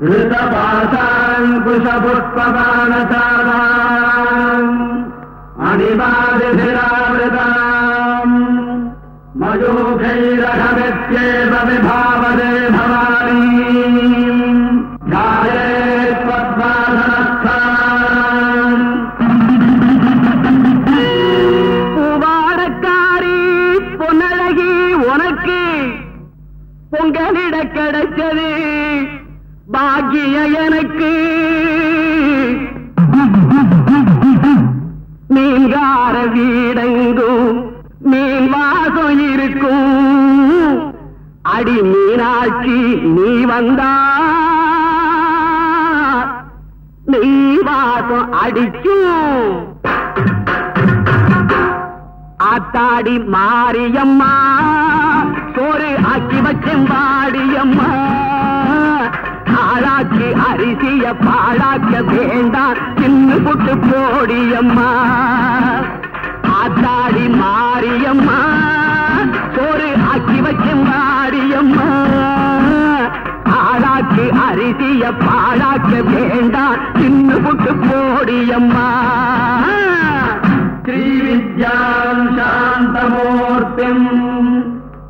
धृतपाश पुष्पपादशा अणिपादिभिरावृता मयोखैरह इत्येव विभाव देभव உங்களிட கிடைச்சது பாக்கிய எனக்கு. மீன்கார வீடெங்கும் மீன் வாசம் இருக்கும் அடி மீனாட்சி நீ வந்தா? நீ வாசம் அடிக்கும் ஆத்தாடி மாரியம்மா. சோறு ஆக்கி வச்சேன் வாடியம்மா. ஆளாக்கி அரிசிய பாழாக்க வேண்டாம். தின்னு புட்டு போடியம்மா. ஆத்தாடி மாரியம்மா சோறு ஆக்கி வச்சேன் வாடியம்மா. ஆளாக்கி அரிசிய பாழாக்க வேண்டாம். தின்னு புட்டு போடியம்மா. ஸ்ரீ வித்யா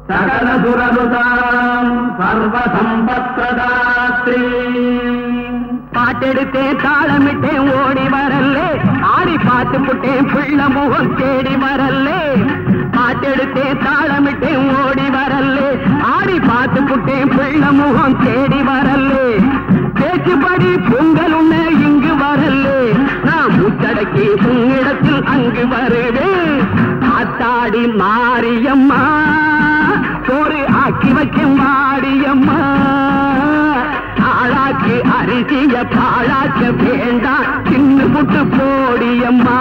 சகலசுரனுதாம் சர்வ சம்பத்ரதாத்ரி பாட்டெடுத்தேன் தாளமிட்டேன் ஓடி வரல்லே. ஆடி பாட்டு புட்டேன் பிள்ள முகம் தேடி வரல்லே. பாட்டெடுத்தேன் தாளமிட்டேன் ஓடி வரல்லே. ஆடி பாட்டு புட்டேன் பிள்ள முகம் தேடி வரல்லே. பேச்சுபடி பொங்கல் உன்ன இங்கு வரல்லே. நான் முச்சடக்கி உன்னிடத்தில் அங்கு வருவேன். ஆத்தாடி மாரியம்மா. சோறு ஆக்கி வைக்கும் வாடியம்மா. ஆளாக்கி அரிசிய பாழாக்க வேண்டாம் சின்ன புட்டு போடியம்மா.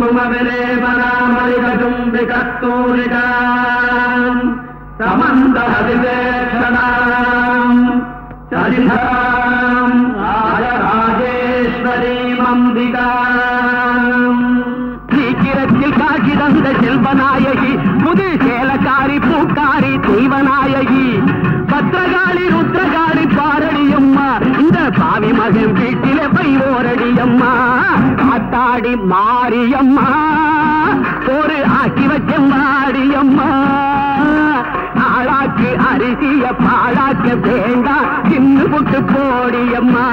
குமவிலேவனாமலிகதும்பி கத்தூரிகாம் சமந்த அதிவேஷனாம் சரிதாம். ஆய ராஜேஸ்வரி மம்பிகாம் தந்த செல்வநாயகி புது சேலக்காரி பூக்காரி தெய்வநாயகி. பத்திரகாளி ருத்ரகாளி பாரடியம்மா இந்த பாவி மகன் வீட்டிலே பை ஓரடியம்மா. காத்தாடி மாரியம்மா ஒரு ஆக்கி வச்ச மாரியம்மா. ஆளாக்கி அரிசிய பாழாக்க வேண்டாம் சின்ன புட்டு போடியம்மா.